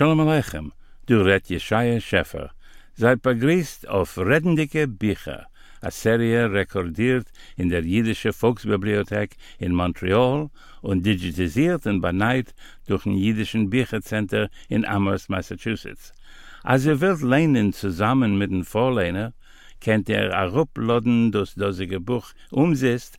Shalom Aleichem, du red Yeshaya Scheffer. Seid begrüßt auf Redendike Bücher, a Serie rekordiert in der Jüdische Volksbibliothek in Montreal und digitalisiert und beneit durch ein Jüdischen Büchercenter in Amherst, Massachusetts. Als ihr wollt leinen zusammen mit dem Vorlehner, kennt ihr a ruploden das dosige Buch umzist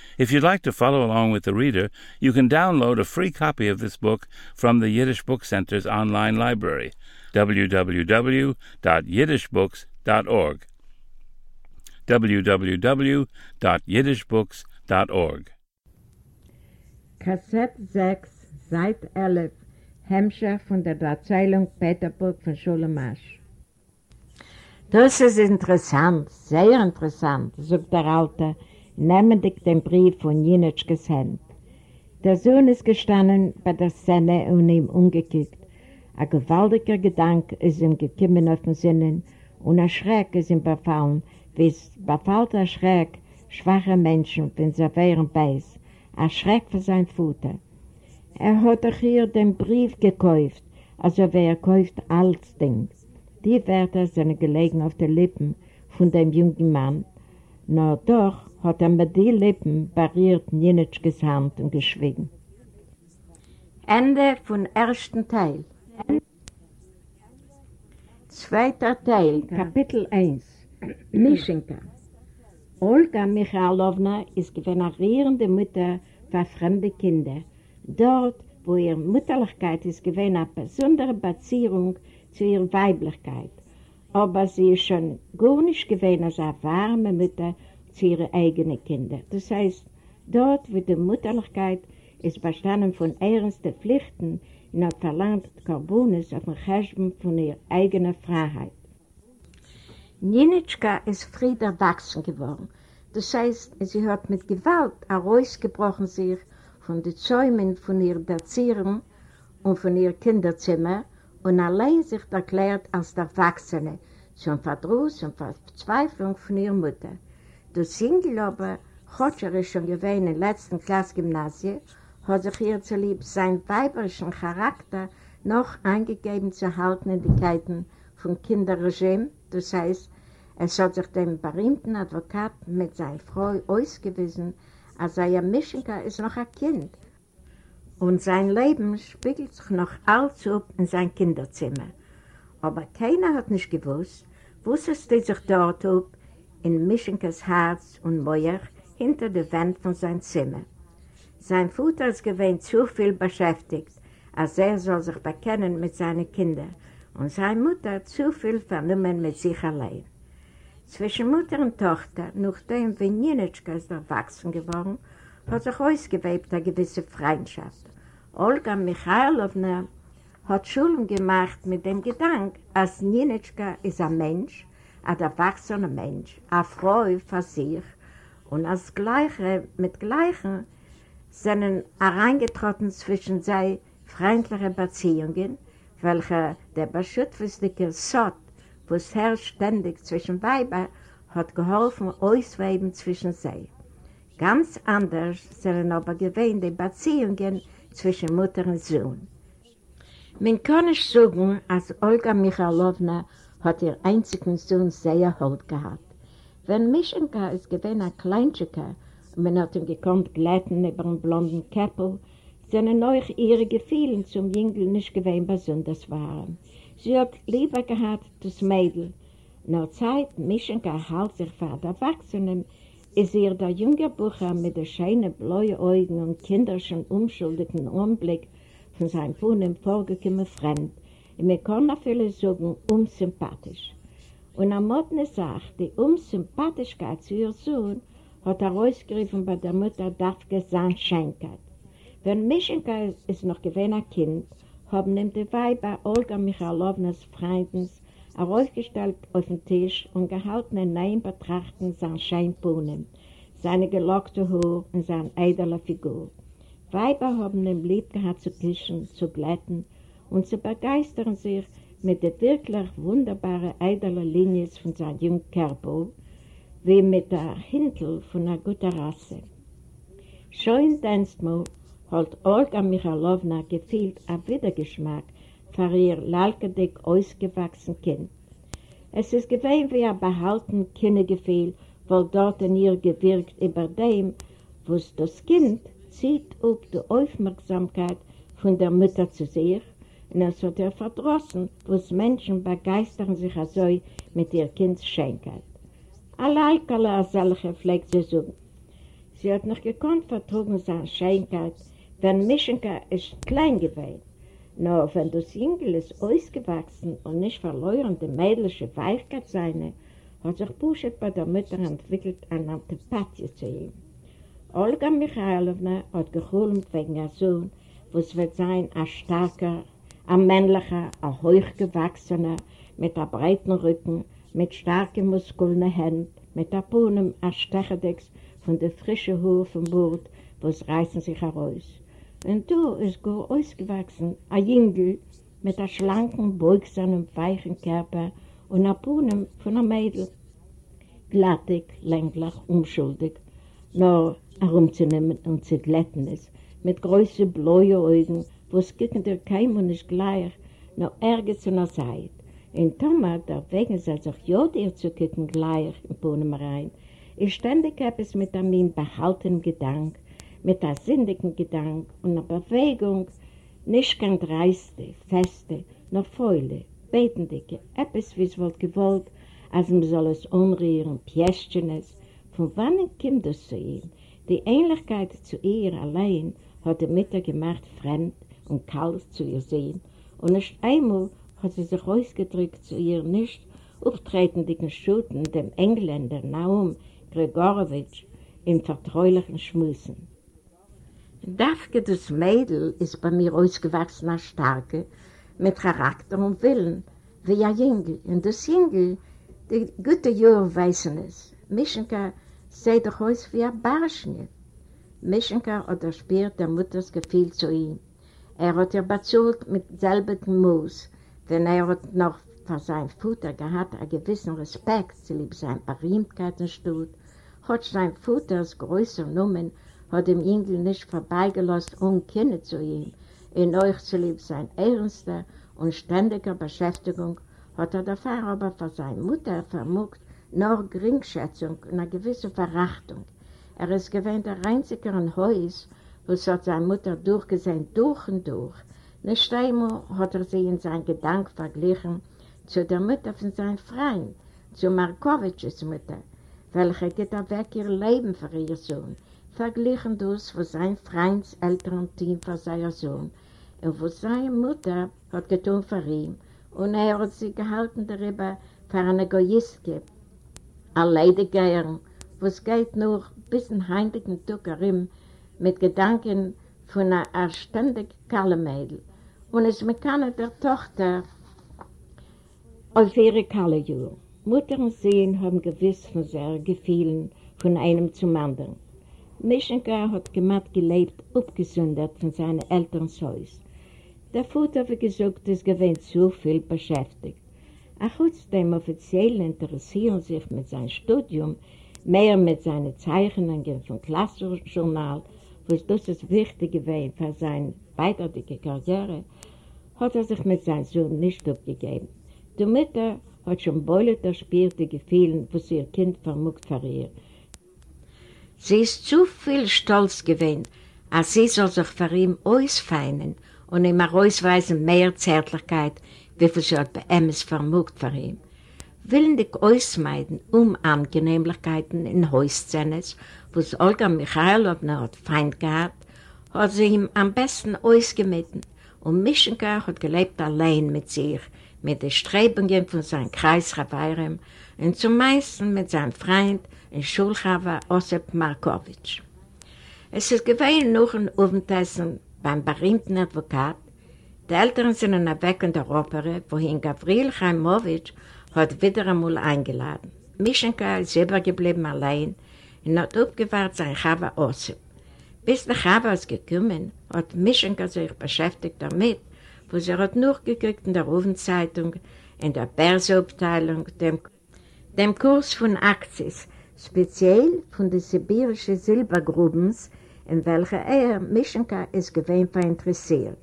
If you'd like to follow along with the reader, you can download a free copy of this book from the Yiddish Book Center's online library, www.yiddishbooks.org www.yiddishbooks.org. Kassett 6, Seit 11, Hemmscher von der Erzählung Peterburg von Schulemasch. Das ist interessant, sehr interessant, sagt der Alte, nehmendig den Brief von Jinitschkes Hand. Der Sohn ist gestanden bei der Szene und ihm umgekickt. Ein gewaltiger Gedanke ist ihm gekommen auf den Sinnen und ein Schreck ist ihm befallen, wie es befällt ein Schreck schwache Menschen, wenn sie wären beiß, ein Schreck für sein Futter. Er hat doch hier den Brief gekauft, also wer kauft alles Ding. Die Wörter sind gelegen auf den Lippen von dem jungen Mann, nur doch hat er mit den Lippen barriert Nienitschkes Hand und geschwiegen. Ende von ersten Teil. Zweiter Teil, Kapitel 1. Mischenka. Olga Michalowna ist generierende Mutter für fremde Kinder. Dort, wo ihre Mutterlichkeit ist, gewinnt eine besondere Beziehung zu ihrer Weiblichkeit. Aber sie ist schon gar nicht gewinnt als eine warme Mutter zu ihren eigenen Kindern. Das heißt, dort, wo die Mutterlichkeit ist bestanden von ernsten Pflichten, in der verlangt Karbonis auf dem Cheshben von ihrer eigenen Freiheit. Ninitschka ist fried erwachsen geworden. Das heißt, sie hat mit Gewalt herausgebrochen sich von den Zäumen von ihren Erzieherin und von ihrem Kinderzimmer und allein sich erklärt als der Erwachsene zum Verdruss und Verzweiflung von ihrer Mutter. Single aber, Hotscher ist schon gewesen in der letzten Klasse Gymnasie, hat sich ihr zulieb sein weiberischen Charakter noch eingegeben zu halten in die vom Kinderregime, das heißt, es hat sich dem berühmten Advokat mit seiner Frau ausgewiesen, als er Mischenka ist noch ein Kind und sein Leben spiegelt sich noch allzu in sein Kinderzimmer. Aber keiner hat nicht gewusst, wusste sich dort ob in Mischenkas Herz und Mäuer hinter der Wand von seinem Zimmer. Sein Vater ist gewähnt zu viel beschäftigt, als er soll sich bekennen mit seinen Kindern und seine Mutter zu viel vernommen mit sich allein. Zwischen Mutter und Tochter, nachdem Vinjenitschka ist erwachsen geworden, hat sich ausgewebt eine gewisse Freundschaft. Olga Michailowna hat Schulung gemacht mit dem Gedanken, als Nienitschka ist ein Mensch, ein erwachsener Mensch, eine Frau für sich und als Gleiche mit Gleichen sind hereingetroffen zwischen sei freundliche Beziehungen, welche der beschützliche Sott was herrscht ständig zwischen Weiber, hat geholfen, ausweiben zwischen sie. Ganz anders sind aber gewähnt die Beziehungen zwischen Mutter und Sohn. Man kann nicht sagen, als Olga Michalowna hat ihr einzigen Sohn sehr hold gehabt. Wenn Mischenka ist gewähnt ein Kleinschika und man hat ihn gekonnt glätten über einen blonden Käppel, sind auch ihre Gefühle zum Jüngel nicht gewähnt besonders waren. Sie hat lieber gehabt, das Mädel. Nach Zeit, Mischenka halt sich für die Erwachsenen, ist ihr der junge Bucher mit den schönen blauen Augen und kinderischen, unschuldigen Anblick von seinem Wohnen vorgekommen fremd. Und wir können viele sagen, unsympathisch. Und am Morgen sagt, die Unsympathischkeit zu ihrem Sohn hat er ausgerufen bei der Mutter Daphke Sandschenkert. Wenn Mischenka ist noch gewesen ein Kind, haben ihm die Weiber Olga Michalownas Freundens er aufgestellt auf den Tisch und gehalten in Nein betrachten sein Scheinbohnen, seine gelockte Haar und seine eidele Figur. Weiber haben ihm lieb gehabt zu küssen, zu glätten und zu begeistern sich mit der wirklich wunderbaren eidele Linie von seinem jungen Körper, wie mit der Hintel von einer guten Rasse. Schon Dienstmal hat Olga Michalowna gefühlt ein Wiedergeschmack für ihr lalkedig ausgewachsen Kind. Es ist gewesen wie ein behalten Kindergefühl, weil dort in ihr gewirkt über dem, was das Kind zieht auf die Aufmerksamkeit von der Mutter zu sich und es hat ihr verdrossen, was Menschen begeistern sich also mit ihr Kinds Schenkeit. Allein er solche pflegt sie so. Sie hat noch gekonnt vertrugen seine Schenkeit, wenn Mischenka ist klein gewesen. Nur wenn das Jüngel ist ausgewachsen und nicht verloren die mädelsche Weichkeit seine, hat sich Buschet bei der Mutter entwickelt eine Antipathie zu ihm. Olga Michailowna hat geholt wegen der Sohn, was wird sein ein starker, ein männlicher, ein hochgewachsener, mit einem breiten Rücken, mit starken Muskeln Händen, mit einem Puhnen, ein Stechedex von der frischen Hohe vom Bord, was reißen sich heraus. Und du ist gut ausgewachsen, ein Jüngel mit einem schlanken, beugsamen, weichen Körper und einem Puhnen von einem Mädel. Glattig, länglich, unschuldig, nur herumzunehmen und zu glätten es, mit großen, blauen Augen, wo es gegen der Keim und nicht gleich, nur Ärger zu einer Seite. In Thomas, der wegen soll sich ja dir zu kicken gleich in Pohnen rein, ist ständig etwas mit einem behaltenen Gedanken, mit einem sinnigen Gedanken und einer Bewegung, nicht kein dreiste, feste, noch feule, betendige, etwas, wie es wohl gewollt, als man soll es umrühren, Pjästchen es. Von wann kommt das zu ihm? Die Ähnlichkeit zu ihr allein hat die Mutter gemacht, fremd und kalt zu ihr sehen. Und nicht einmal hat sie sich ausgedrückt zu ihr nicht auftretenden Schuten, dem Engländer Naum Gregorowitsch, in vertraulichen Schmüssen. Dafke das Mädel ist bei mir ausgewachsen als Starke, mit Charakter und Willen, wie ein Jüngel. Und das Jüngel, die gute Jahre weißen es. Mischenka sieht doch aus wie ein Barschnitt. Mischenka hat erspürt der Mutters Gefühl zu ihm. Er hat ihr bezahlt mit selbigen Moos, denn er hat noch für sein Futter gehabt einen gewissen Respekt zu lieb sein Berühmtheitenstut, hat sein Futters größer Nummern hat dem Engel nicht vorbeigelassen, um Kinder zu ihm. In euch zu lieb sein ernster und ständiger Beschäftigung hat er dafür aber für seine Mutter vermogt nur Geringschätzung und eine gewisse Verachtung. Er ist gewähnt der einzige in Haus, wo es hat seine Mutter durchgesehen, durch und durch. Nicht einmal hat er sie in seinen Gedanken verglichen zu der Mutter von seinem Freund, zu Markowitsches Mutter, welche geht er weg ihr Leben für ihr Sohn, verglichen das, was sein Freunds älteren Team für seinen Sohn und was seine Mutter hat getan für ihn und er hat sich gehalten darüber für eine Egoistke, eine Leidegeierin, was geht nur bis in heimlichen Tuckerim mit Gedanken von einer erständigen Kalle-Mädel und es mit der Tochter auf ihre Kalle-Jür. Mutter und Sehen haben gewiss von sehr Gefühlen von einem zum anderen. Mischenka hat gemacht gelebt, abgesondert von seinen Eltern Haus. Der Vater, wie gesagt, ist gewähnt zu viel beschäftigt. Auch trotzdem offiziell interessieren sich mit seinem Studium, mehr mit seinen Zeichnungen vom Klassenjournal, was das ist wichtig gewesen für seine weitere Karriere, hat er sich mit seinem Sohn nicht abgegeben. Die Mutter hat schon bald erspürt die Gefühle, was ihr Kind vermutet für ihr. Sie ist zu viel stolz gewesen, als sie soll sich für ihn ausfeinen und ihm ausweisen mehr Zärtlichkeit, wie sie hat bei Emmes vermutet für ihn. Willen dich ausmeiden um Angenehmlichkeiten in Häusszenes, wo es Olga Michailowna hat Feind gehabt, hat sie ihm am besten ausgemitten und Mischenka hat gelebt allein mit sich, mit den Strebungen von seinem Kreis Rabairem und zum meisten mit seinem Freund und Schulchava Osip Markowitsch. Es ist gewesen noch ein Abendessen beim berühmten Advokat, Die Eltern sind weg in der Opere, wohin Gavril Chaimowitsch hat wieder einmal eingeladen. Mischenka ist übergeblieben allein und hat aufgewahrt sein Chava Osip. Bis der Chava ist gekommen, hat Mischenka sich beschäftigt damit, wo sie hat nur gekriegt in der Rufenzeitung, in der Börseabteilung, dem, dem Kurs von Aktis, speziell von den sibirischen Silbergrubens, in welcher er, Mischenka, ist gewähnt interessiert.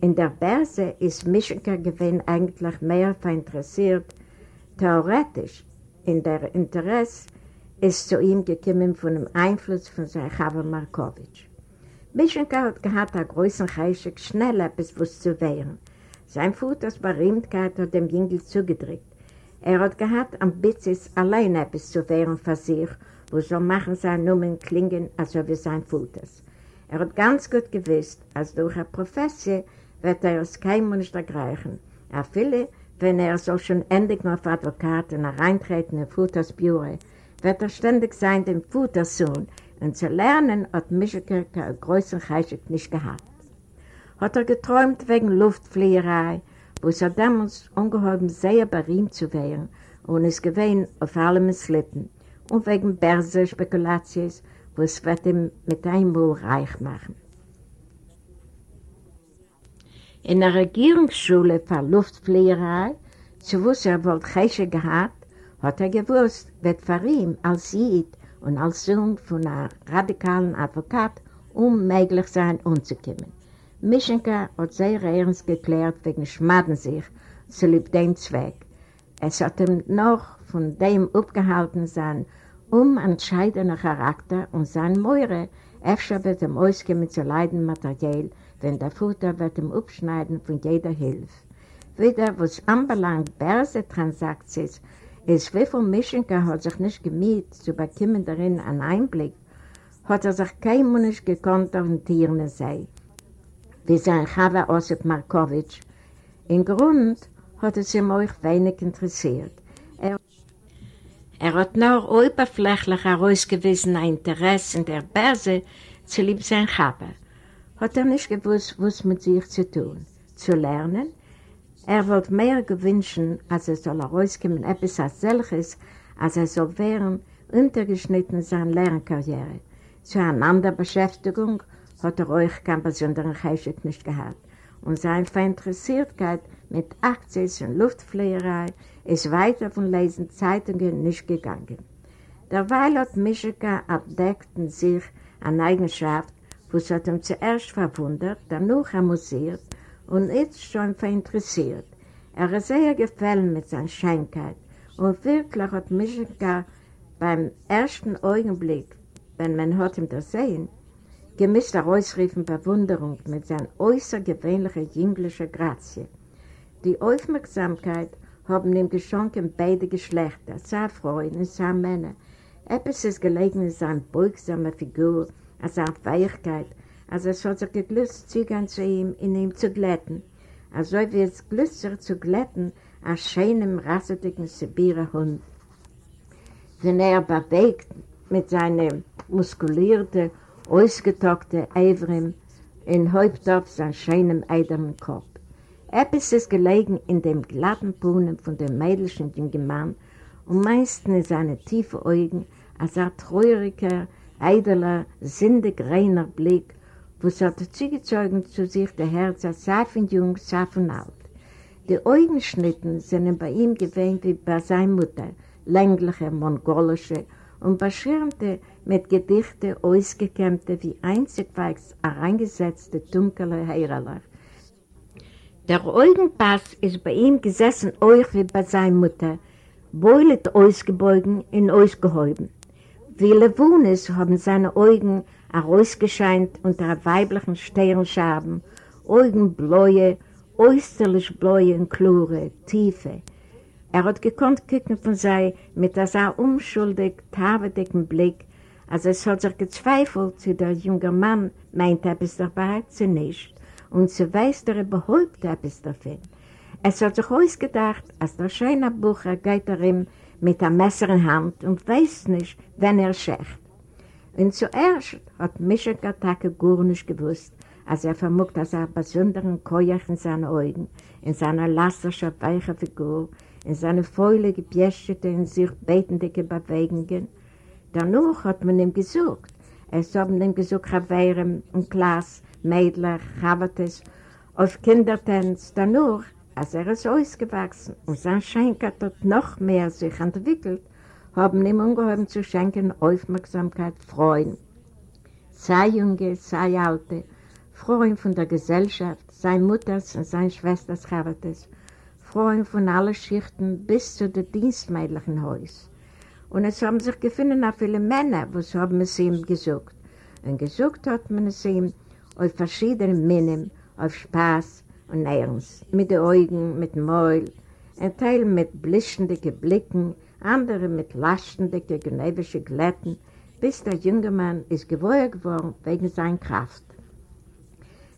In der Börse ist Mischenka gewähnt eigentlich mehr interessiert, theoretisch, in der Interesse ist zu ihm gekommen von dem Einfluss von seinem Chava Markowitsch. Mischenka hat gehabt einen großen Heischig, schnell etwas was zu wehren. Sein Futters Berühmtkeit hat dem Jüngel zugedrückt. Er hat gehabt Ambitions, allein etwas zu wehren für sich, wo so machen seine Nummern klingen, als ob es sein Futters. Er hat ganz gut gewusst, als durch eine Professie wird er es kein Mensch ergreifen. Er viele, wenn er so schon endlich auf Advokat und reintreten in Futters Büro, wird er ständig sein dem Futtersohn, und zu lernen hat Mischke keinen größeren Heischig nicht gehabt. Hat er geträumt wegen Luftfliegerei, wo es er damals ungeheuer sehr berühmt zu werden und es gewesen auf allem Slippen und wegen Börse-Spekulations, wo es wird ihm mit einem Mal reich machen. In der Regierungsschule für Luftfliegerei, zu wo er wohl Heischig gehabt, hat er gewusst, wird für ihn als Jid und als Sohn von einem radikalen Advokat unmöglich sein, umzukommen. Mischenka hat sehr ernst geklärt wegen Schmaden sich zu lieb dem Zweck. Es hat ihm noch von dem abgehalten sein unentscheidender Charakter und sein Meure öfter wird ihm auskommen zu leiden materiell, wenn der Futter wird ihm abschneiden von jeder Hilfe. Wieder, was anbelangt Börse-Transaktions, Es von Mischenka hat sich nicht gemüht, zu bekommen darin einen Einblick, hat er sich kein Mensch gekonnt orientieren sei, wie sein Chava Osip Markowitsch. Im Grund hat es ihm auch wenig interessiert. Er, er hat nur oberflächlich herausgewiesen ein Interesse in der Börse zu lieb sein Chava. Hat er nicht gewusst, was mit sich zu tun, zu lernen, Er wollte mehr gewünschen, als er soll herauskommen, etwas als solches, als er soll werden, untergeschnitten seine Lernkarriere. Zu einer anderen Beschäftigung hat er euch keinen besonderen Geschick nicht gehabt. Und seine Verinteressiertheit mit Aktien und Luftfliegerei ist weiter von Lesen Zeitungen nicht gegangen. Derweil hat Mischika abdeckt in sich eine Eigenschaft, was hat ihm zuerst verwundert, danach amüsiert und jetzt schon verinteressiert. Er ist sehr gefallen mit seiner Scheinkeit und wirklich hat Mischka beim ersten Augenblick, wenn man hat ihm das sehen, gemischt herausriefen Bewunderung mit seiner äußergewöhnlichen jünglichen Grazie. Die Aufmerksamkeit haben ihm geschenkt beide Geschlechter, sei Frauen und sei Männer. Etwas ist gelegen in seiner beugsamen Figur, in seiner Fähigkeit, als es hat sich geglückt, Zügern zu ihm, in ihm zu glätten. Also wie es sich zu glätten, als schönem, rassetigen Sibirer Hund. Wenn er bewegt mit seinem muskulierten, ausgetockten Eivrim in Häuptopf sein schönem, eidernen Kopf. Etwas ist gelegen in dem glatten Brunnen von dem mädelschen jungen Mann und meistens in seinen tiefen Augen als ein treuriger, eideler, sindig reiner Blick was hat zugezogen zu sich der Herz als Seifen jung, Seifen alt. Die Augenschnitten sind bei ihm gewähnt wie bei seiner Mutter, längliche, mongolische und beschirmte mit Gedichte ausgekämmte wie einzigwegs hereingesetzte dunkle Heiraler. Der Augenpass ist bei ihm gesessen euch wie bei seiner Mutter, beulet ausgebeugen und ausgehäuben. Wie Levunis haben seine Augen herausgescheint unter weiblichen Sternschaben, Augenbläue, äußerlich bläue und klare, tiefe. Er hat gekonnt kicken von sei mit einem unschuldig, tavedicken Blick, als es hat sich gezweifelt, zu der junge Mann meint er bis dabei zu nicht und zu weiß, der er behäupt er bis davon. Es hat sich ausgedacht, als der schöne Bucher geht er ihm mit einem Messer in Hand und weiß nicht, wenn er schächt. Und zuerst hat Mischek Attacke gar nicht gewusst, als er vermuckt als er besonderen Keuch in seinen Augen, in seiner lastischer, weichen Figur, in seine fäule, gebjäschete, in sich betende Bewegungen. Danach hat man ihm gesucht. Es haben ihm gesucht, Chavere und Klaas, Mädler, Chavates, auf Kindertanz. Danach, als er ist ausgewachsen und sein Schenk hat noch mehr sich entwickelt, haben ihm ungeheuer zu schenken Aufmerksamkeit, Freuen. Sei Junge, sei Alte, Freuen von der Gesellschaft, sein Mutters und sein Schwesters Chavates, Freuen von allen Schichten bis zu dem dienstmädlichen Haus. Und es haben sich gefunden auch viele Männer, was haben es ihm gesucht. Und gesucht hat man es ihm auf verschiedenen Minnen, auf Spaß und Ernst, mit den Augen, mit dem Maul, ein Teil mit blischenden Blicken, andere mit lastenden, gnäbischen Glätten, bis der junge Mann ist gewohnt geworden wegen seiner Kraft.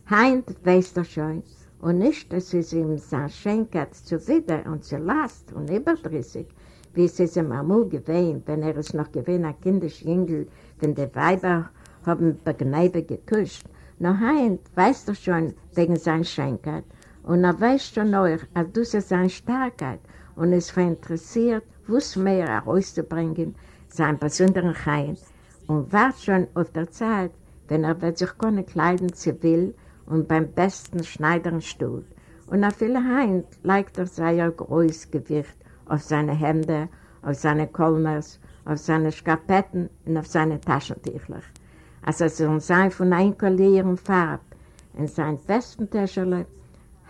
Heint weiß er schon, und nicht, dass es ihm sein Schenkert zu wieder und zu last und überdrüssig, wie es ist ihm einmal gewesen, wenn er es noch gewesen, kindisch Jüngel, wenn die Weiber haben bei Gneibe gekuscht. Noch heint weiß er schon wegen seiner Schenkert, und er weiß schon auch, dass das ist seine Starkheit, und es verinteressiert, was mehr herauszubringen, sein besonderen Heim, und wartet schon auf der Zeit, wenn er wird sich keine Kleidung zu will und beim besten Schneidern steht. Und auf viele Hand legt er sein großes Gewicht auf seine Hände, auf seine Kolmers, auf seine Skarpetten und auf seine Taschentücher. Als er soll sein von einkollieren Farb, in sein Westentäschele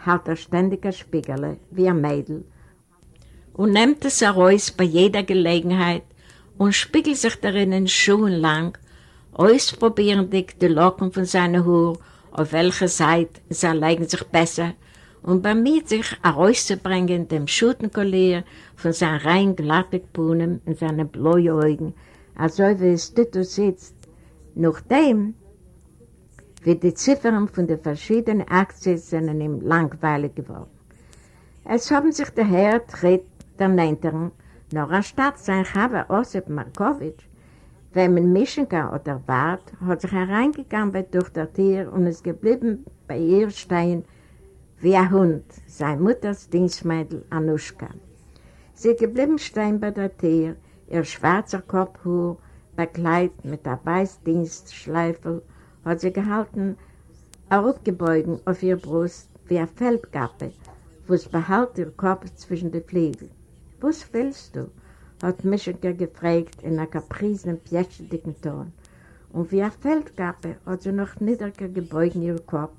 hält er ständig ein Spiegel, wie ein Mädel, und nimmt es heraus bei jeder Gelegenheit und spiegelt sich darin in Schuhen lang, ausprobierend die Locken von seiner Haar, auf welcher Seite sie legen sich besser, und bemüht sich herauszubringen dem Schutenkollier von seinen rein glatten Puhnen in seine blauen Augen, als ob es dort sitzt. Nachdem, wie die Ziffern von den verschiedenen Aktien sind ihm langweilig geworden. Es haben sich der Herr tritt der Neinteren, noch anstatt sein Chava Osip Markowitsch, wenn man Mischenka oder Wart hat sich hereingegangen durch das Tier und ist geblieben bei ihr stehen wie ein Hund, seine Mutters Dienstmädel Anuschka. Sie ist geblieben stehen bei der Tier, ihr schwarzer Kopfhuhr, bekleidet mit der Weißdienstschleifel, hat sie gehalten, aufgebeugen auf ihr Brust wie eine Feldgappe, wo es behält ihr Kopf zwischen den Flügeln. Was willst du? hat Mischenke gefragt in einer kaprisen, pjäschendicken Ton. Und wie eine Feldgappe hat sie noch niedriger gebeugt in ihren Kopf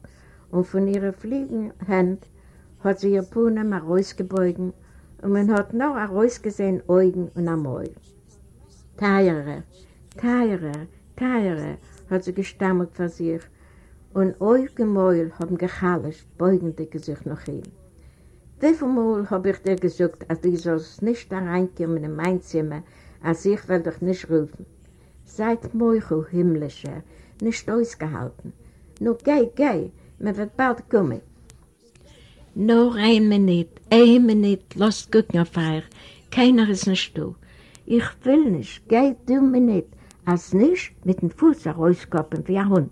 und von ihrer fliegenden Hand hat sie ihr Puhnen herausgebeugt und man hat noch herausgesehen Augen und am Maul. Teiere, Teiere, Teiere, hat sie gestammelt vor sich und Augen und Maul haben gechallischt, beugende Gesicht nach ihm. Wie viel Mal habe ich dir gesagt, dass du sollst nicht da reinkommen in mein Zimmer, als ich will dich nicht rufen. Seid Meuchel, himmlischer, nicht ausgehalten. Nur geh, geh, mir wird bald kommen. Nur ein Minute, ein Minute, lass gucken auf euch. Keiner ist nicht da. Ich will nicht, geh du mir nicht, als nicht mit dem Fuß rauskoppen wie ein Hund.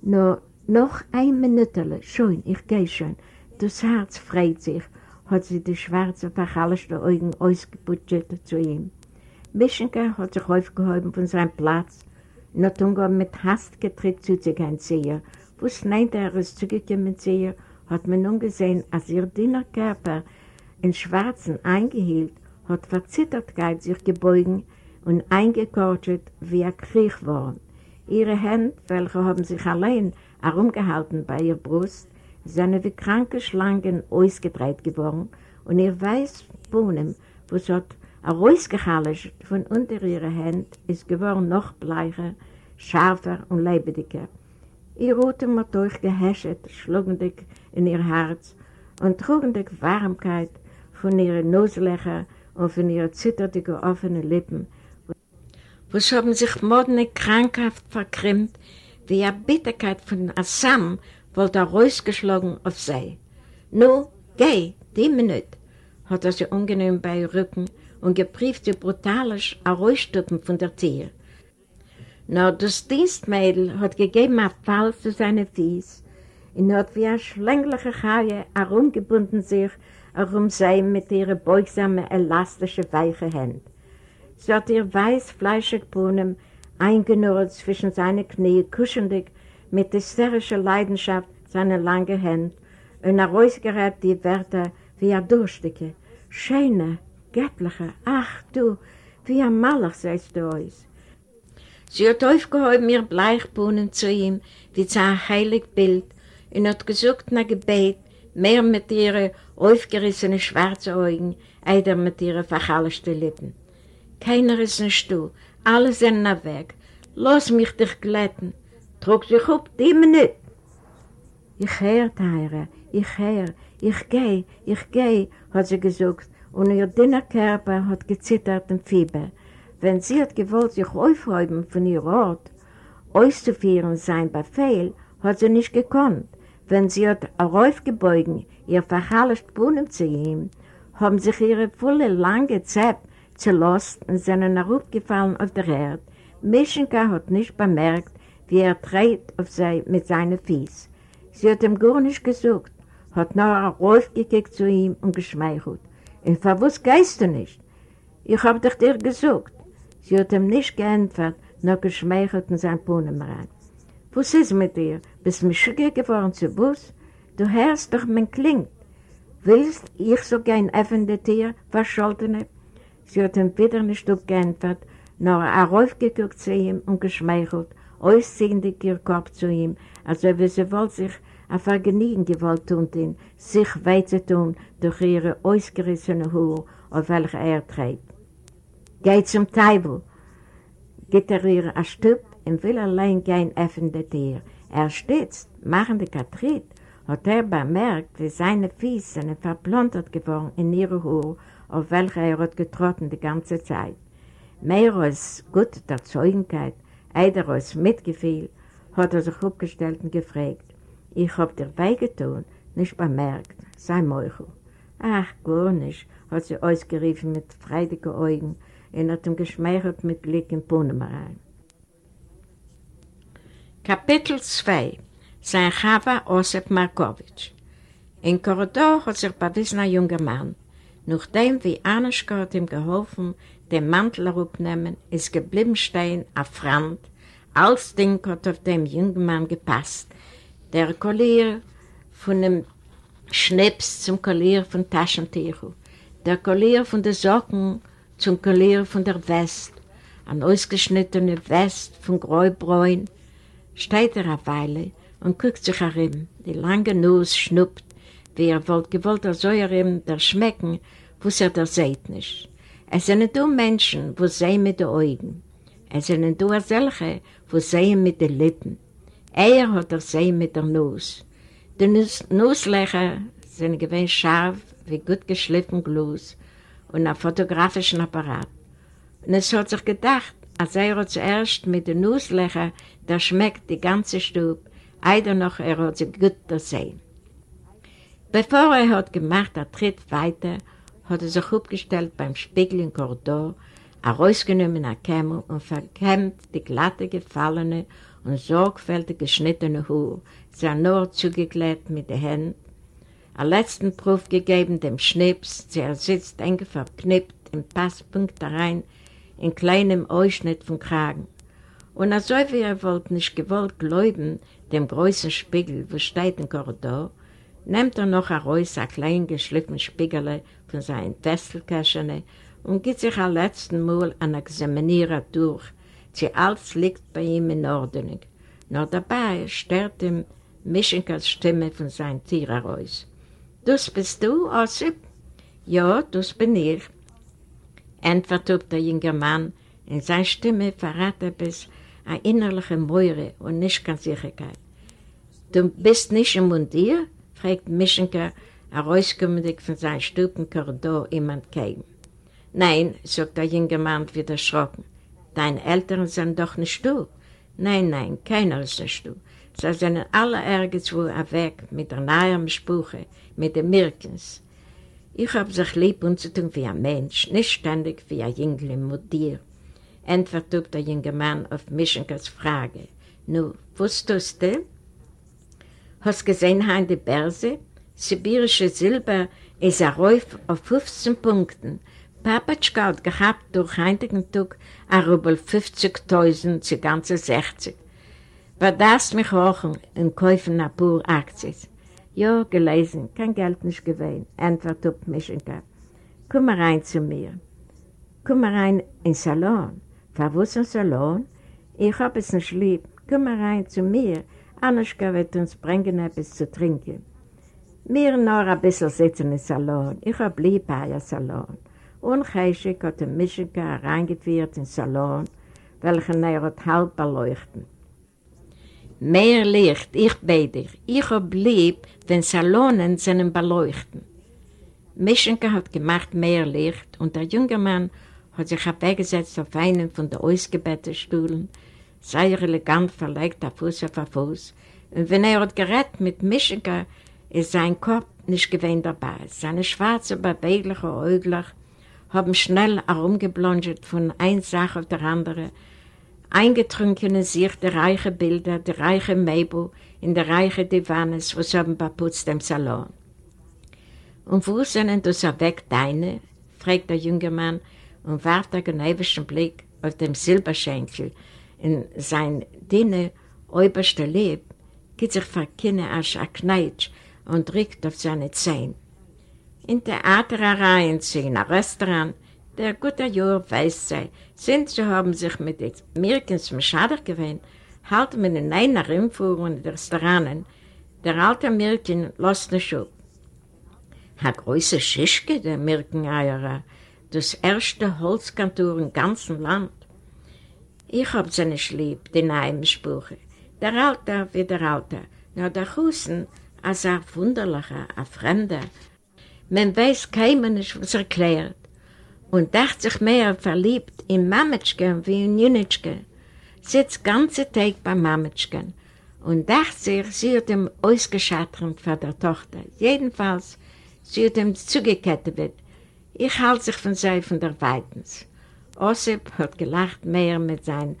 Nur noch ein Minute, schon, ich geh schon. Das Herz freut sich, hat sie die schwarze, verhallischte Augen ausgeputscht zu ihm. Mischenke hat sich aufgehoben von seinem Platz und hat umgegangen mit Hast getritt zu sich ein Seher. Wo es neint er ist zugekommen zu ihr, hat man nun gesehen, als ihr dünner Körper in Schwarzen eingehielt, hat Verzittertkeit sich gebeugen und eingekortet wie ein Krieg war. Ihre Hände, welche haben sich allein herumgehalten bei ihr Brust, sind wie kranke Schlangen ausgedreht geworden und ihr weiß Bohnen, was hat herausgehalten von unter ihrer Hand, ist geworden noch bleicher, scharfer und lebendiger. Ihr Rotem hat durchgehäschet, schlugendig in ihr Herz und trugendig Warmkeit von ihren Noslöcher und von ihren zitternden offenen Lippen, was haben sich moderne krankhaft verkrimmt, wie eine Bitterkeit von Assam, wollte er rausgeschlagen auf sie. Nu, geh, die Minute, hat er sie ungenehm bei ihr Rücken und geprieft sie brutalisch herausstuppen von der Tier. Nur das Dienstmädel hat gegeben einen Fall zu seinen Fies und hat wie eine schlängliche Haie herumgebunden sich herum sein mit ihren beugsamen, elastischen, weichen Händen. Sie hat ihr weiß fleischig Brunnen eingenurrt zwischen seine Knie, kuschelig mit hysterischer Leidenschaft seine lange Hände und herausgerät die Wörter wie ein Durstige. Schöne, göttliche, ach du, wie ein Maler seist du aus. Sie hat aufgehoben ihr Bleichbohnen zu ihm, wie zu einem heiligen Bild, und hat gesucht nach Gebet, mehr mit ihren aufgerissenen schwarzen Augen, eider mit ihren verhallischten Lippen. Keiner ist nicht du, alle sind weg. Lass mich dich glätten. Trug sich auf, die Minute. Ich hör, Teire, ich hör, ich geh, ich geh, hat sie gesagt, und ihr dünner Körper hat gezittert im Fieber. Wenn sie hat gewollt, sich aufräumen von ihr Ort, auszuführen sein Befehl, hat sie nicht gekonnt. Wenn sie hat aufgebeugen, ihr verhallt Brunnen zu ihm, haben sich ihre volle lange Zepp zerlost und sind herabgefallen auf der Erde. Mischenka hat nicht bemerkt, wie er dreht auf sie mit seinen Fies. Sie hat ihm gar nicht gesucht, hat nur raufgekickt zu ihm und geschmeichelt. Und für was gehst du nicht? Ich hab dich dir gesucht. Sie hat ihm nicht geantwortet, nur geschmeichelt in sein Brunnen rein. Was ist mit dir? Bist du mich schicke geworden zu Bus? Du hörst doch, mein klingt. Willst ich so gern öffnen Tier, verscholtene? Sie hat ihm wieder nicht geantwortet, nur heraufgeguckt zu ihm und geschmeichelt, ausziehend ihr Kopf zu ihm, als ob sie wollte sich ein Vergnügen gewollt tun, sich weit zu tun durch ihre ausgerissene Hure, auf welche er treibt. Geht zum Teufel, geht er ihr ein Stück und will allein gehen öffnen der Tür. Er stützt, machende Katrit, hat er bemerkt, wie seine Füße sind verplontert geworden in ihre Hure, auf welche er hat getrotten die ganze Zeit. Mehr als gute Erzeugenkeit, eider als Mitgefühl, hat er sich aufgestellt und gefragt. Ich hab dir beigetan, nicht bemerkt, sei Meuchel. Ach, gar nicht, hat sie ausgeriefen mit freudigen Augen und hat ihm geschmeichelt mit Blick in Punemerein. Kapitel 2 Sein Chava Osip Markowitsch Im Korridor hat sich bewiesen ein junger Mann. Nachdem wie Anuschka hat ihm geholfen, den Mantel aufnehmen, ist geblieben stehen ein Frant. Alles Ding hat auf dem jungen Mann gepasst. Der Collier von dem Schnips zum Collier von Taschentücher. Der Collier von den Socken zum Collier von der West. Ein ausgeschnittene West von Gräubräun. Steht er eine Weile und guckt sich herum. Die lange Nuss schnuppt, wie er wollte gewollt, er soll er ihm der schmecken, was er da seht nicht. Es sind nur Menschen, wo sehen mit den Augen. Es sind nur solche, wo sehen mit den Lippen. Er hat er sehen mit der Nuss. Die Nusslöcher sind gewinn scharf, wie gut geschliffen Glas und ein fotografischen Apparat. Und es hat sich gedacht, als er zuerst mit den Nusslöchern, der schmeckt die ganze Stube, eider noch er hat sie gut gesehen. Bevor er hat gemacht, er tritt weiter, hat er sich aufgestellt beim Spiegel im Korridor, herausgenommen ein Kämmel und verkämmt die glatte, gefallene und sorgfältig geschnittene Haar, sie nur zugeklebt mit den Händen, einen letzten Proof gegeben dem Schnips, sie er sitzt eng verknippt im Passpunkt rein, in kleinem Ausschnitt vom Kragen. Und als wie er wollte nicht gewollt glauben, dem großen Spiegel, wo steht im Korridor, nimmt er noch heraus ein klein geschliffen Spiegel von seinen Festelkäschen und gibt sich ein letzten Mal an Examinierer durch, sie alles liegt bei ihm in Ordnung. Nur dabei stört ihm Mischenkas Stimme von seinem Tier heraus. Das bist du, Ossip? Ja, das bin ich. Entwertet der junge Mann, in seiner Stimme verrät bis eine innerliche Meure und nicht ganz Sicherheit. Du bist nicht im Mundier? fragt Mischenka, herauskommendig von seinem Stubenkorridor ihm entgegen. Nein, sagt der junge Mann wieder erschrocken. Deine Eltern sind doch nicht du. Nein, nein, keiner ist nicht du. Sie sind alle irgendwo weg mit der neuen Sprüche, mit den Mirkens. Ich hab sich lieb und zu tun wie ein Mensch, nicht ständig wie ein Jüngling mit dir. antwortet der junge Mann auf Mischenkas Frage. Nu, wusstest du? Hast gesehen, hein die Börse? Sibirische Silber ist ein Räuf auf 15 Punkten. Papatschka hat gehabt durch heutigen Tag ein Rubel 50.000 zu ganze 60. War das mich hochen und kaufen ein paar Aktien? Ja, gelesen, kein Geld nicht gewähnt, antwortet Mischenka. Komm rein zu mir. Komm rein in Salon. Verwusst im Salon? Ich hab es nicht lieb. Komm rein zu mir. Anuschka wird uns bringen, etwas zu trinken. Mir nur ein bisschen sitzen im Salon. Ich hab lieb ein Salon. Und Heischig hat den Mischenka reingeführt in den Salon, welchen er hat halb beleuchten. Mehr Licht, ich bete dich. Ich hab lieb, wenn Salonen sind beleuchten. Mischenka hat gemacht mehr Licht und der junge Mann hat sich abweggesetzt auf einen von den ausgebetteten Stuhlen, sehr elegant verlegt auf Fuß auf Fuß. Und wenn er hat gerät mit Mischenka, ist sein Kopf nicht gewähnt dabei. Seine schwarze, bewegliche Äugler haben schnell herumgeblonget von einer Sache auf der andere, eingetrunkene sich der reiche Bilder, der reiche Möbel in der reiche Divanes, was haben beputzt im Salon. Und wo sind das weg deine? fragt der junge Mann und warf den genevischen Blick auf den Silberschenkel in sein dünne oberste Leb, geht sich verkennen als ein Kneitsch und drückt auf seine Zähne. In Theaterereien, in einem Restaurant, der gute Jahr weiß sei, sind sie haben sich mit den Mirkens zum Schader gewöhnt, halten mit den Rimfuhren in den Restauranten, der alte Mirken lässt nicht auf. Herr große Schischke, der Mirkeneierer, das erste Holzkantor im ganzen Land. Ich hab sie nicht lieb, die neuen Sprüche. Der Alte wie der Alte, nur der Husten als ein Wunderlicher, ein Fremder. Man weiß keinem nicht, was er erklärt. Und dacht sich mehr verliebt in Mametschken wie in Jünitschke. Sitzt ganze Tag bei Mametschken und dacht sich, sie hat ihm ausgeschattet für der Tochter. Jedenfalls Sie hat ihm zugekettet. Ich halte sich von sei von der Weitens. Ossip hat gelacht mehr mit seinen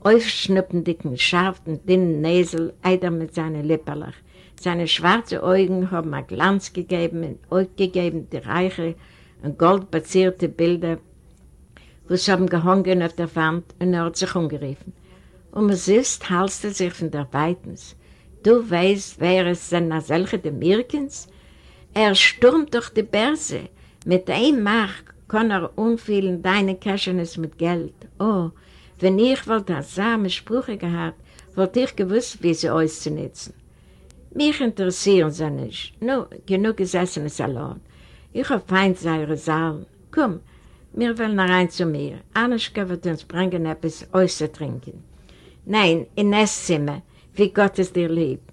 aufschnuppendicken, scharfen, dünnen Näsel, eider mit seinen Lipperlach. Seine schwarzen Augen haben einen Glanz gegeben und gegeben die reiche und goldbazierte Bilder, was haben gehangen auf der Wand und er hat sich umgerufen. Und man ist, halste sich von der Weitens. Du weißt, wer es sind, solche der Mirkens? Er stürmt durch die Börse. Mit einem Mark kann er umfüllen deine Kaschenes mit Geld. Oh, wenn ich wollte das same Sprüche gehabt, wollte ich gewusst, wie sie auszunutzen. Mich interessieren sie nicht. Nur genug gesessen im Salon. Ich habe fein seine Saal. Komm, wir wollen rein zu mir. Anuschka wird uns bringen, etwas auszutrinken. Nein, in das wie Gott es dir liebt.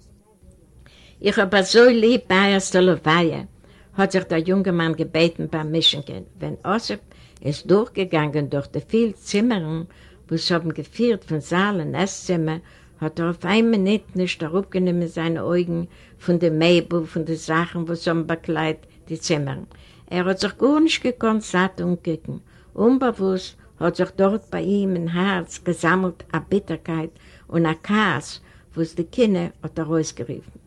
Ich habe so lieb bei der Stoloweihe, hat sich der junge Mann gebeten beim Mischenken. Wenn Ossip ist durchgegangen durch die vielen Zimmern, wo es haben geführt von Saal und Esszimmer, hat er auf eine Minute nicht darauf genommen seine Augen von den Möbel, von den Sachen, was haben bekleidet, die Zimmer. Er hat sich gar nicht gekonnt, satt umgucken. Unbewusst hat sich dort bei ihm im Herz gesammelt eine Bitterkeit und ein Chaos, es die Kinder hat er rausgerufen.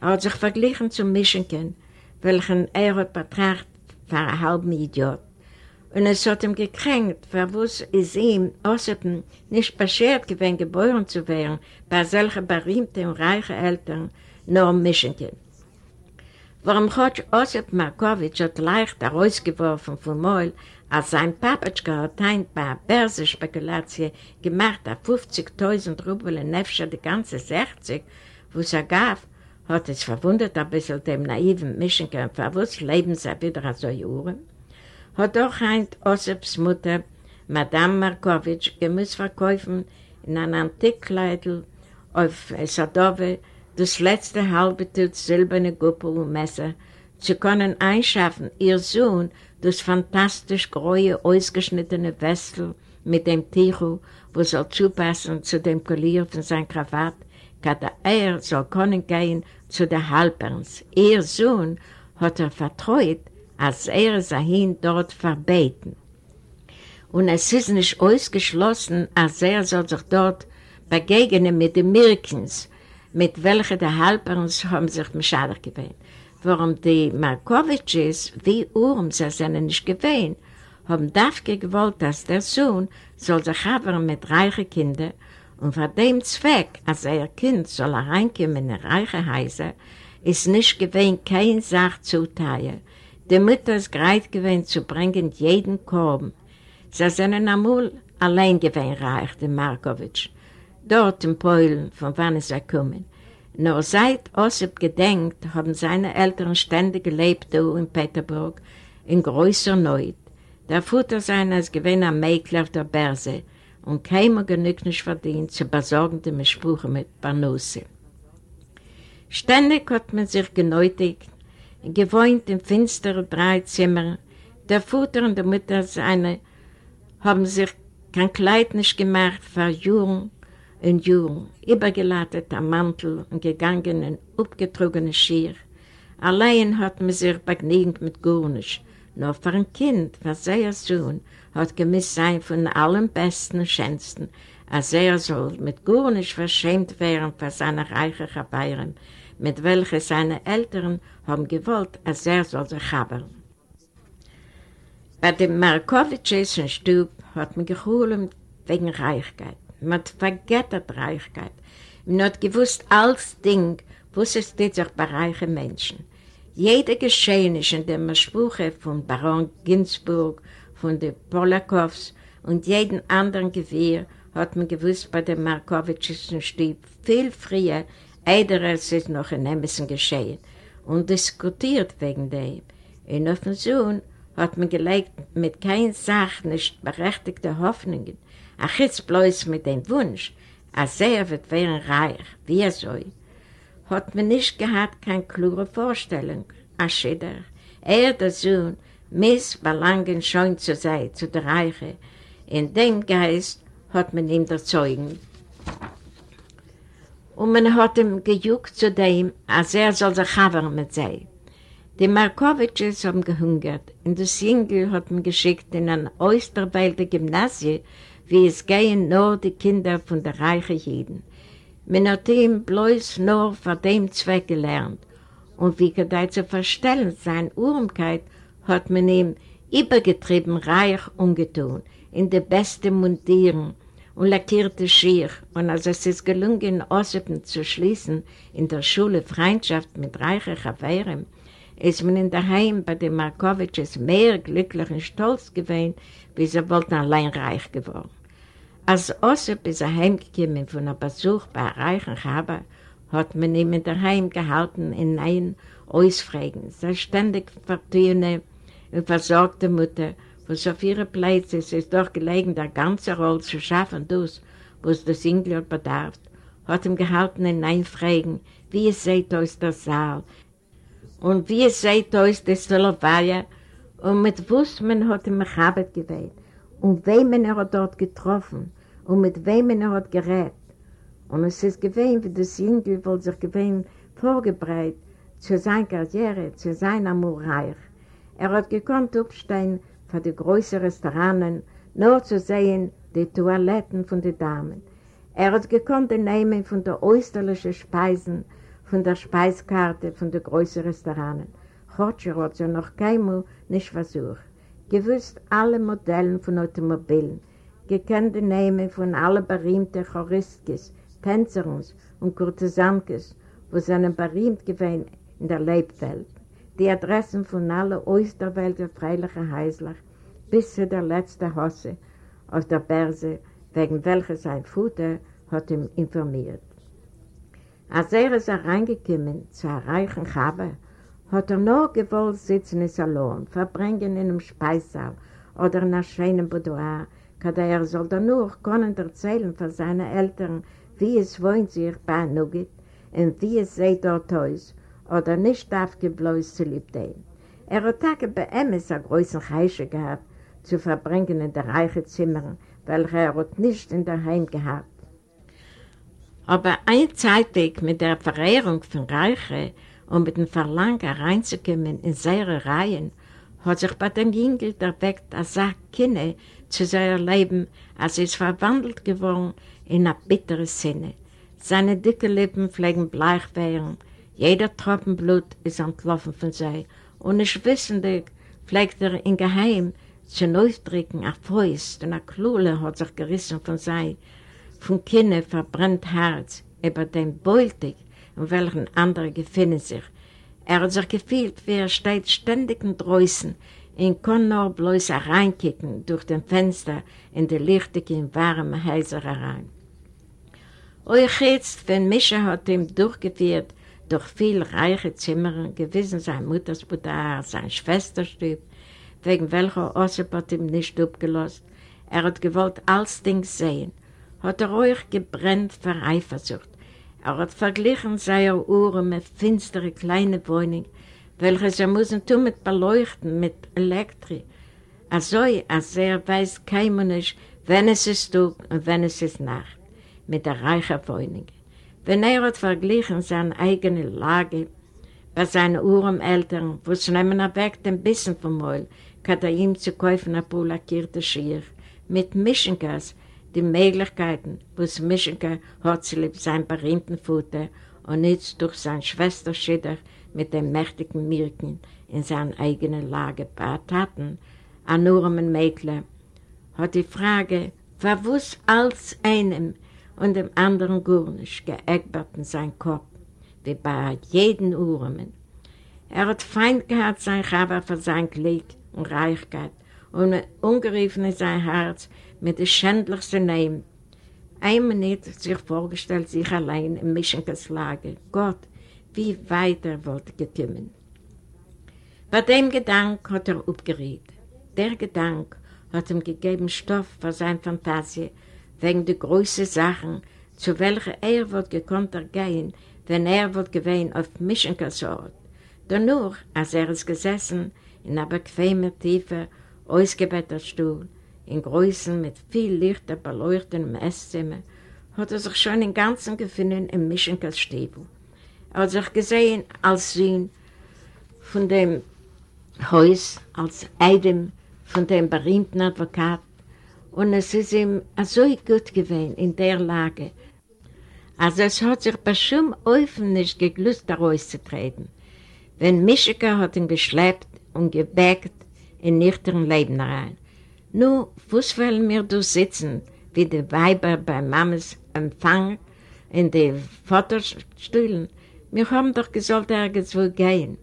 Er hat sich verglichen zum Mischenken, welchen er hat betrachtet für einen halben Idiot. Und es hat ihm gekränkt, für was es ihm außerdem nicht beschert gewesen, geboren zu werden bei solchen berühmten und reichen Eltern, nur Mischenken. Warum hat Osip Markowitsch leicht herausgeworfen vom Maul, als sein Papatschka hat ein paar Börsenspekulationen gemacht, auf 50.000 Rubel in Nefscher die ganze 60, wo es er gab, hat es verwundert ein bisschen dem naiven Mischenkämpfer, was leben sie wieder so Jahren. Hat auch ein Ossips Mutter, Madame Markowitsch, gemusst verkaufen in einem Antikkleidl auf Sadove das letzte halbe Tut silberne Guppel und Messer, zu können einschaffen, ihr Sohn das fantastisch große, ausgeschnittene Westel mit dem Tichu, wo soll zupassen zu dem Collier von seinem Krawatt, kada er soll können gehen zu der Halperns. Ihr Sohn hat er vertraut, als er sein dort verbeten. und es ist nicht ausgeschlossen, als er soll sich dort begegnen mit den Mirkens, mit welchen die Halperns haben sich Mischadig gewöhnt. Warum die Markowitsches, wie Urm sie sind nicht gewöhnt, haben dafür gewollt, dass der Sohn soll sich haben mit reichen Kindern und für dem Zweck, als er Kind soll reinkommen in reiche Häuser, ist nicht gewöhnt, kein Sach zu teilen. Die Mutter ist bereit gewöhnt zu bringen jeden Korb. Sie sind einmal allein gewöhnt reich, der Markowitsch. Dort in Polen, von wann ist er kommen. Nur seit Ossip gedenkt, haben seine Eltern ständig gelebt in Peterburg, in größer Neut. Der Futter seiner ist gewesen am Mäkler der Börse und keiner genug nicht verdient zu besorgen die Sprüche mit Barnusse. Ständig hat man sich genötigt, gewohnt in finsteren drei Zimmern. Der Futter und die Mutter seiner haben sich kein Kleid nicht gemacht für Jungen und Jungen, übergelattet am Mantel und gegangen in abgetrogene Schier. Allein hat man sich begnügt mit Gurnisch, nur für ein Kind, was sehr Sohn, hat gemisst sein von allem Besten und Schönsten, als er soll mit Gurnisch verschämt werden für seine reiche Bayern, mit welchen seine Eltern haben gewollt, als er soll sich haben. Bei dem Markowitschs in Stub hat man geholt wegen Reichkeit. Man hat vergettert Reichkeit. Man hat gewusst, alles Ding, was es steht sich bei reichen Menschen. Jede Geschehnis in der Sprüche von Baron Ginsburg, von den Polakows und jeden anderen Gewehr hat man gewusst bei dem Markowitschischen Stieb viel früher, eider als es noch in Emerson geschehen und diskutiert wegen dem. In auf den Sohn hat man gelegt mit kein Sach nicht berechtigte Hoffnungen, ach jetzt bloß mit dem Wunsch, als er wird werden reich, wie er soll. Hat man nicht gehabt keine klare Vorstellung, ach Schieder. Er, der Sohn, miss belangen schon zu sein, zu der Reiche. In dem Geist hat man ihm erzeugen. Und man hat ihm gejuckt zu dem, als er soll sich haben mit sein. Die Markowitsches haben gehungert. In das Jüngel hat man geschickt in ein Osterwälder Gymnasium, wie es gehen nur die Kinder von der reichen Jeden. Man hat ihm bloß nur vor dem Zweck gelernt. Und wie gedeiht zu verstellen, seine Urmkeit hat man ihm übergetrieben reich umgetun, in die beste Mundieren und lackierte Schier. Und als es ist gelungen, Ossipen zu schließen, in der Schule Freundschaft mit reichen Chaveren, ist man in der Heim bei den Markowitsches mehr glücklich und stolz gewesen, wie sie wollten allein reich geworden. Als Ossip ist er heimgekommen von einem Besuch bei einem reichen Haber, hat man ihn in der Heim gehalten in ein Ausfragen. Seine ständig vertüne und versorgte Mutter, was auf ihre Plätze ist, ist doch gelegen, der ganze Roll zu schaffen, das, was das Ingler bedarf, hat ihm gehalten in wie es seht aus der Saal, und wie es seht aus der Slowakei, und mit was man hat ihm Chabad gewählt, und wem er hat dort getroffen, und mit wem er hat gerät. Und es ist gewesen, wie das Jüngel wohl sich gewesen vorgebreitet zu seiner Karriere, zu seiner Murreich. Er hat gekonnt aufstehen für die größeren Restauranten, nur zu sehen die Toiletten von den Damen. Er hat gekonnt nehmen von den österlichen Speisen, von der Speiskarte von den größeren Restauranten. Hotscher hat sie noch keinmal nicht versucht. Gewusst alle Modellen von Automobilen, gekannt nehmen von allen berühmten Choristkes, Tänzerons und Kurtisankes, wo sie einen berühmt gewesen in der Lebwelt. Die Adressen von allen Osterwälder freilichen Heißler bis zu der letzten Hosse aus der Börse, wegen welcher sein Futter hat ihm informiert. Als er ist reingekommen zu erreichen habe, hat er nur gewollt sitzen im Salon, verbringen in einem Speissaal oder in einem schönen Boudoir, kann er soll dann nur können erzählen von seinen Eltern, wie es wohnt sich bei Nugget und wie es sei dort aus, oder nicht darf gebläust zu lieb dem. Er hat Tage bei Emmes eine große Heische gehabt, zu verbringen in der reichen Zimmer, welche er hat nicht in der Heim gehabt. Aber einseitig mit der Verehrung von Reiche und mit dem Verlangen reinzukommen in seine Reihen, hat sich bei den Jüngel erweckt, als sagt Kinne, zu seinem Leben, als es verwandelt geworden in eine bittere Sinne. Seine dicke Lippen pflegen bleich werden, jeder Tropfen Blut ist entlaufen von sei, und nicht wissendig pflegt er in Geheim zu neudrücken, ein Fäust und eine Klule hat sich gerissen von sei, von Kinne verbrennt Herz, über den Beutig, in welchen andere gefinden sich. Er hat sich gefühlt, wie er steht ständig in Drößen, in kann nur bloß hereinkicken durch den Fenster in die lichtigen, warmen Häuser herein. Euch jetzt, wenn Mischa hat ihm durchgeführt, durch viel reiche Zimmer, gewissen sein Mutters Buddha, sein Schwesterstüb, wegen welcher Ossip hat ihm nicht abgelost. Er hat gewollt alles Ding sehen, hat er euch gebrennt für Eifersucht. Er hat verglichen seine Uhren mit finstere kleine Wohnung, welche sie müssen tun mit Beleuchten, mit Elektrik. Also, als er weiß kein Mensch, wenn es ist Tag und wenn es ist Nacht, mit der reichen Wohnung. Wenn er hat verglichen seine eigene Lage bei seinen Uhreneltern, wo sie nehmen weg den Bissen vom Mäuel, ihm zu kaufen ein paar lackierte Schier, mit Mischengas, die Möglichkeiten, was Mischenka hat sie lieb sein berühmten Futter und nicht durch seine Schwester Schitter mit dem mächtigen Mirken in seiner eigenen Lage bei Taten, an Urmen Mädle, hat die Frage, verwusst als einem und dem anderen Gurnisch geägbert in seinen Kopf, wie bei jedem Urmen. Er hat Feind gehabt, sein Chava für sein Glück und Reichkeit und ungeriefen in sein Herz, mit den schändlichsten Namen. Ein Minute sich vorgestellt, sich allein im Mischenkes Lager. Gott, wie weit er wollte gekommen. Bei dem Gedanke hat er aufgeregt. Der Gedanke hat ihm gegeben Stoff für seine Fantasie, wegen der großen Sachen, zu welcher er wird gekonnt ergehen, wenn er wird gewähnt auf Mischenkes Ort. Danach, als er ist gesessen, in einer bequemen, tiefen, ausgebetterten Stuhl, in Größen mit viel Licht beleuchtetem Esszimmer, hat er sich schon im Ganzen gefunden im Mischenkes Stiebel. Er hat sich gesehen als Sohn von dem Haus, als Eidem von dem berühmten Advokat, und es ist ihm so gut gewesen in der Lage, also es hat sich Öfen nicht geglückt, daraus zu treten. Wenn Mischika hat ihn geschleppt und gebäckt in nüchtern Leben rein. Nu, was wollen wir da sitzen, wie die Weiber bei Mamas Empfang in den Vaterstühlen? Wir haben doch gesagt, irgendwo gehen,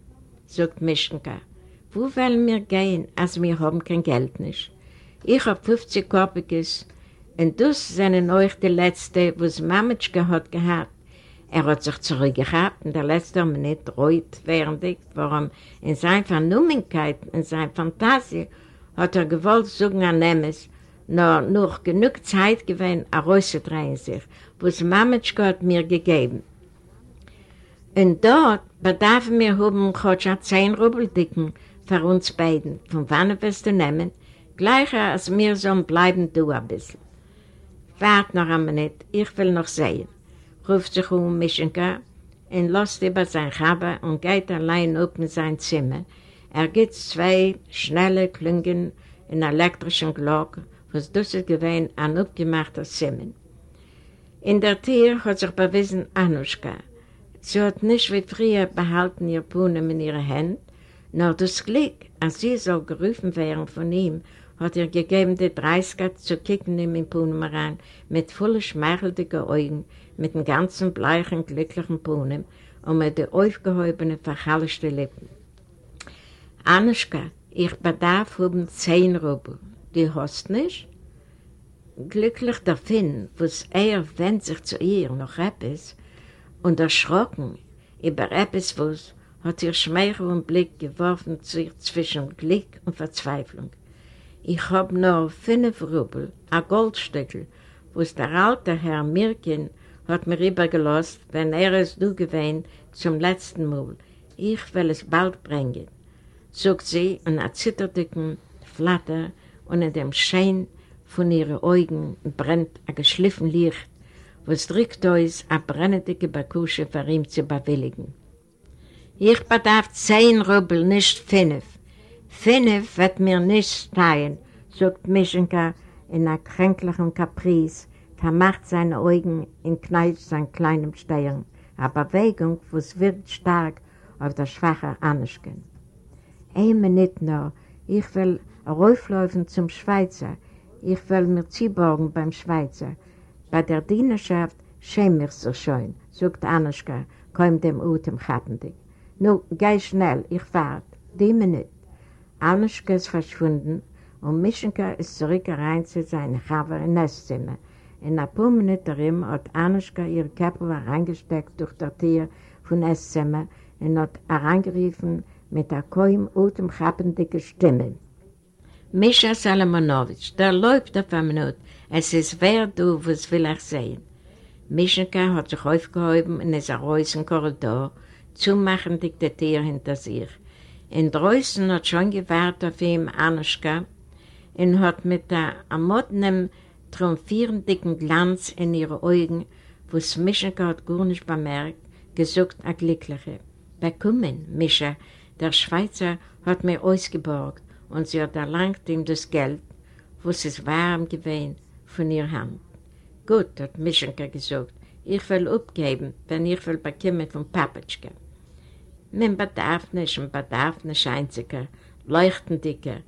sagt Mischenka. Wo wollen wir gehen, als wir haben kein Geld nicht? Ich habe 50 Korpiges und das sind euch die Letzte, was Mamatschka hat gehabt. Er hat sich zurückgehabt und der letzte Minute reut während ich, warum in seiner Vernummenkeit, in seiner Fantasie hat er gewollt sagen an Nemes, nur noch genug Zeit gewesen, er rauszudrehen sich, was Mametschko hat mir gegeben. Und dort bedarfen wir haben Kotscha zehn Rubel dicken für uns beiden, von wann wirst du nehmen, gleicher als mir sollen bleiben du ein bisschen. Wart noch eine Minute, ich will noch sehen, ruft sich um Mischenka und lässt über sein Chaber und geht allein auf in sein Zimmer, er gibt zwei schnelle Klüngen in elektrischen Glock, was das ist gewesen ein abgemachter Zimmer. In der Tür hat sich bewiesen Anuschka. Sie hat nicht wie früher behalten ihr Puhnen in ihren Händen, nur das Glück, als sie so gerufen wären von ihm, hat ihr gegeben, die Dreiskeit zu kicken in den Puhnen rein, mit voller schmeichelnden Augen, mit dem ganzen bleichen, glücklichen Puhnen und mit den aufgehäubenen, verhallischten Lippen. Anuschka, ich bedarf um zehn Rubel. Die hast nicht? Glücklich der Finn, was er wendet sich zu ihr noch etwas und erschrocken über etwas, was hat ihr Schmeichel und Blick geworfen zwischen Glück und Verzweiflung. Ich hab nur fünf Rubel, ein Goldstückel, was der alte Herr Mirkin hat mir übergelost, wenn er es du gewähnt zum letzten Mal. Ich will es bald bringen sagt sie in einer zitterdicken Flatter und in dem Schein von ihren Augen brennt ein geschliffen Licht, was drückt uns eine brennende Bakusche für ihn zu bewilligen. Ich bedarf zehn Rubel, nicht fünf. Fünf wird mir nicht stehen, sagt Mischenka in einer kränklichen Caprice, vermacht seine Augen und kneift sein kleinem Stirn, eine Bewegung, wo es wird stark auf der schwache Anischken. Ein Minute noch, ich will rauflaufen zum Schweizer, ich will mir zuborgen beim Schweizer. Bei der Dienerschaft schäme ich so schön, sagt Anischka, kaum dem Utem chappendig. Nu, geh schnell, ich warte, die Minute. Anischka ist verschwunden und Mischenka ist zurückgereint zu seinem Chaber im Nestzimmer. In ein paar Minuten hat Anischka ihre Kappe reingesteckt durch das Tier von Esszimmer und hat herangerufen mit einer kaum atemchappendigen Stimme. Mischa Salomonowitsch, der läuft auf eine Minute. Es ist wer du, was will ich sehen. Mischenka hat sich aufgehoben ist raus im Korridor, zumachen die Tier hinter sich. In Drößen hat schon gewartet auf ihm Anuschka und hat mit der amotnem, triumphierenden Glanz in ihren Augen, was Mischenka hat gar nicht bemerkt, gesucht a Glückliche. Bekommen, Mischa, der Schweizer hat mir ausgeborgt und sie hat erlangt ihm das Geld, was es warm gewesen von ihrer Hand. Gut, hat Mischenka gesagt, ich will abgeben, wenn ich will bekommen von Papatschka. Man bedarf nicht, nicht einziger, leuchtendiger,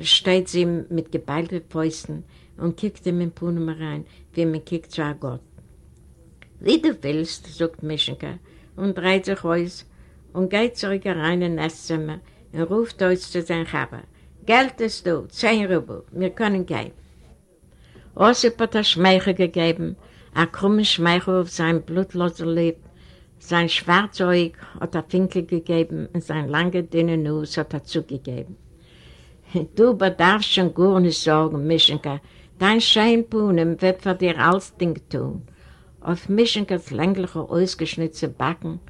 steht sie mit geballten Fäusten und kickt ihm in Punem rein, wie man kickt zu Gott. Wie du willst, sagt Mischenka und dreht sich aus und geht zurück rein in das Esszimmer und ruft aus zu seinem Chaber. Geld ist da, zehn Rubel, wir können gehen. Osip hat er Schmeichel gegeben, ein krummer Schmeichel auf sein blutloser Lieb, sein Schwarzäug hat er Finkel gegeben und sein lange, dünne Nuss hat er zugegeben. Du bedarfst schon gar nicht sorgen, Mischenka. Dein Scheinpunem wird für dir alles Ding tun. Auf Mischenkas längliche, ausgeschnitzte Backen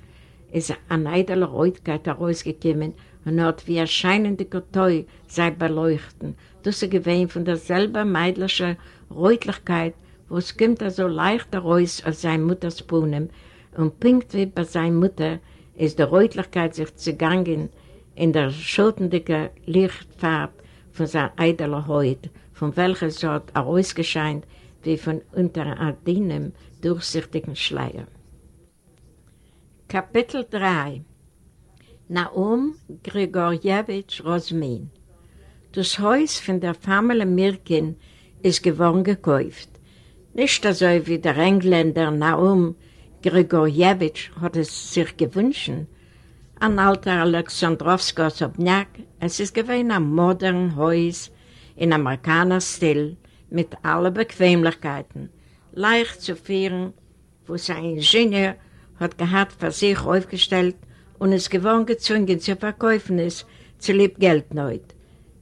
ist eine eidele Reutkeit herausgekommen und hat wie erscheinende Kartoi sei beleuchten. Das ist gewesen von derselben meidlichen Reutlichkeit, wo es kommt so leicht heraus aus seiner Mutters Punem, und pinkt wie bei seiner Mutter ist die Reutlichkeit sich zugangen in der schotendicke Lichtfarbe von seiner eidelen Haut, von welcher es hat herausgescheint wie von unter einem durchsichtigen Schleier. Kapitel 3 Naum Grigorjewitsch Rosmin Das Haus von der Familie Mirkin ist geworden gekauft. Nicht so wie der Engländer Naum Grigorjewitsch hat es sich gewünscht. Ein alter Alexandrowsker Sobniak, es ist gewesen ein modernes Haus in Amerikaner-Stil mit allen Bequemlichkeiten, leicht zu führen, wo sein Ingenieur hat gehabt für sich aufgestellt und es gewohnt gezwungen zu verkaufen ist, zu lieb Geld nicht.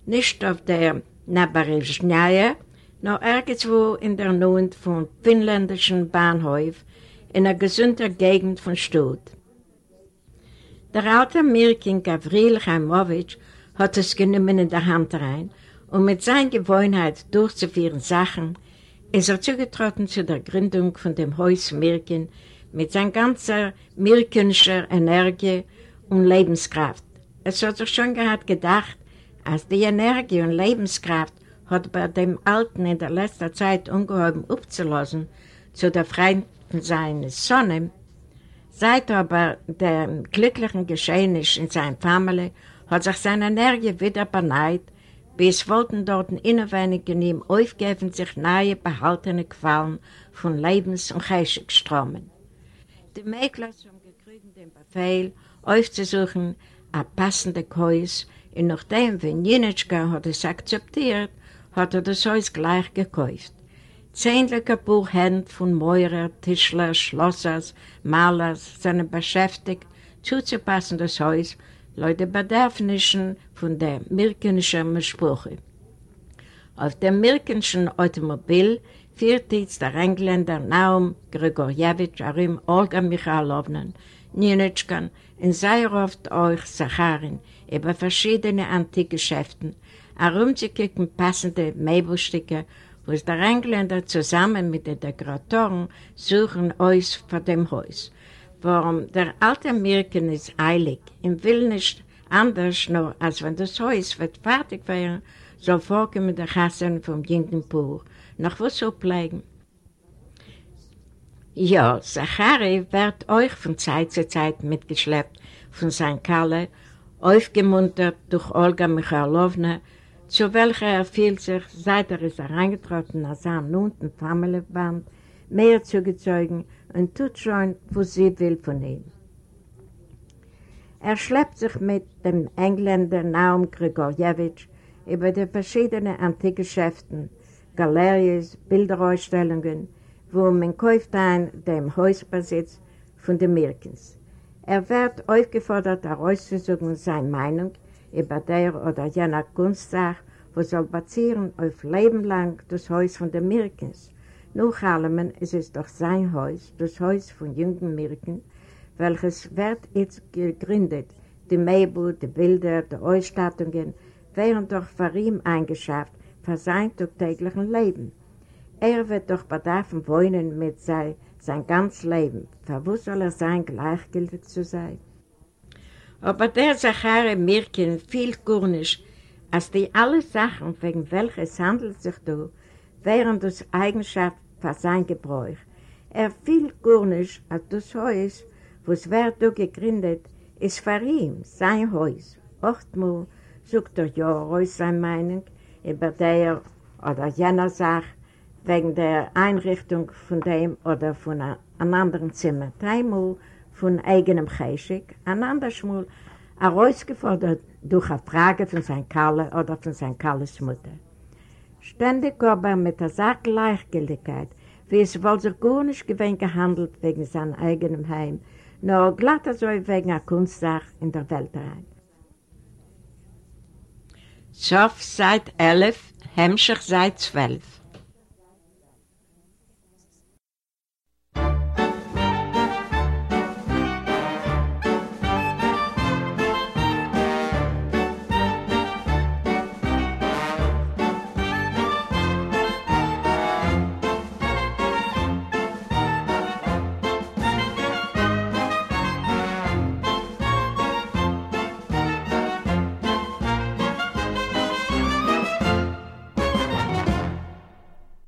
Nicht auf der Nabarevschnaya, noch irgendwo in der Nähe vom finnländischen Bahnhof, in einer gesunden Gegend von Stutt. Der alte Mirkin Gavril Chaimowitsch hat es genommen in der Hand rein und mit seiner Gewohnheit durchzuführen Sachen ist er zugetreten zu der Gründung von dem Haus Mirkin mit seiner ganzen mirkenischen Energie und Lebenskraft. Es hat sich schon gehabt gedacht, als die Energie und Lebenskraft hat bei dem Alten in der letzten Zeit ungeheuer aufzulassen zu der freien seines Sohnes, seit aber dem glücklichen Geschehnis in seiner Familie hat sich seine Energie wieder beneid, bis wollten dort innerwenig in ihm aufgeben sich neue behaltene Qualen von Lebens- und Geistesströmen. Die Mäkler haben gekriegt den Befehl, aufzusuchen, ein passender Käus, und nachdem, wenn Jenitschka hat es akzeptiert, hat er das Haus gleich gekauft. Zehnliche Buchhände von Meurer, Tischler, Schlossers, Malers sind beschäftigt, zuzupassen das Haus, Leute Bedürfnissen von der Mirkenischen Mischproche. Auf dem Mirkenischen Automobil führt jetzt der Engländer Naum Grigorjewitsch, Arim Olga Michalowna, Nienitschkan und sehr oft euch Sacharin über verschiedene Antikgeschäften, herumzukicken passende Möbelstücke wo der Engländer zusammen mit den Dekoratoren suchen aus vor dem Haus. Warum der alte Mirken ist eilig und will nicht anders, nur als wenn das Haus wird fertig werden, soll vorkommen der Hassan vom jungen Pur. Nach was so pflegen? Ja, Zachari wird euch von Zeit zu Zeit mitgeschleppt von St. Kalle, aufgemuntert durch Olga Michailowna, zu welcher er fühlt sich, seit er ist hereingetroffen nach seinem nunten Familienband, mehr zugezeugen und tut schon, was sie will von ihm. Er schleppt sich mit dem Engländer Naum Grigorjewitsch über die verschiedenen Antikgeschäften, Galeries, Bilderausstellungen, wo man kauft ein dem Hausbesitz von den Mirkens. Er wird aufgefordert, herauszusuchen seine Meinung über der oder jener Kunstsache, wo soll basieren auf Leben lang das Haus von den Mirkens. Nach allem ist es doch sein Haus, das Haus von jungen Mirken, welches wird jetzt gegründet. Die Möbel, die Bilder, die Ausstattungen werden doch für ihn eingeschafft, für sein täglichen Leben. Er wird doch bedarfen wohnen mit sein, sein ganzes Leben. Für wo soll er sein, gleichgültig zu sein? Aber der Zachare Mirkin viel kurnisch, als die alle Sachen, wegen welches handelt sich da, wären das Eigenschaft für sein Gebräuch. Er viel kurnisch, als das Haus, was wird da gegründet, ist für ihn sein Haus. Ochtmal sucht er ja aus seine Meinung über der oder jener Sache, wegen der Einrichtung von dem oder von einem anderen Zimmer. Dreimal von eigenem Geschick, ein anderes Mal herausgefordert durch eine Frage von seinem Kalle oder von seiner Kalles Mutter. Ständig aber mit der Sache wie es wohl sich gar nicht gewinn gehandelt wegen seinem eigenen Heim, nur glatt so wegen einer Kunstsache in der Welt rein. Sof seit 11, Hemmschicht seit 12.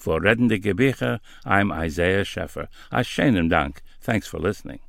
For Reddende Gebiche, I'm Isaiah Scheffer. A schönen Dank. Thanks for listening.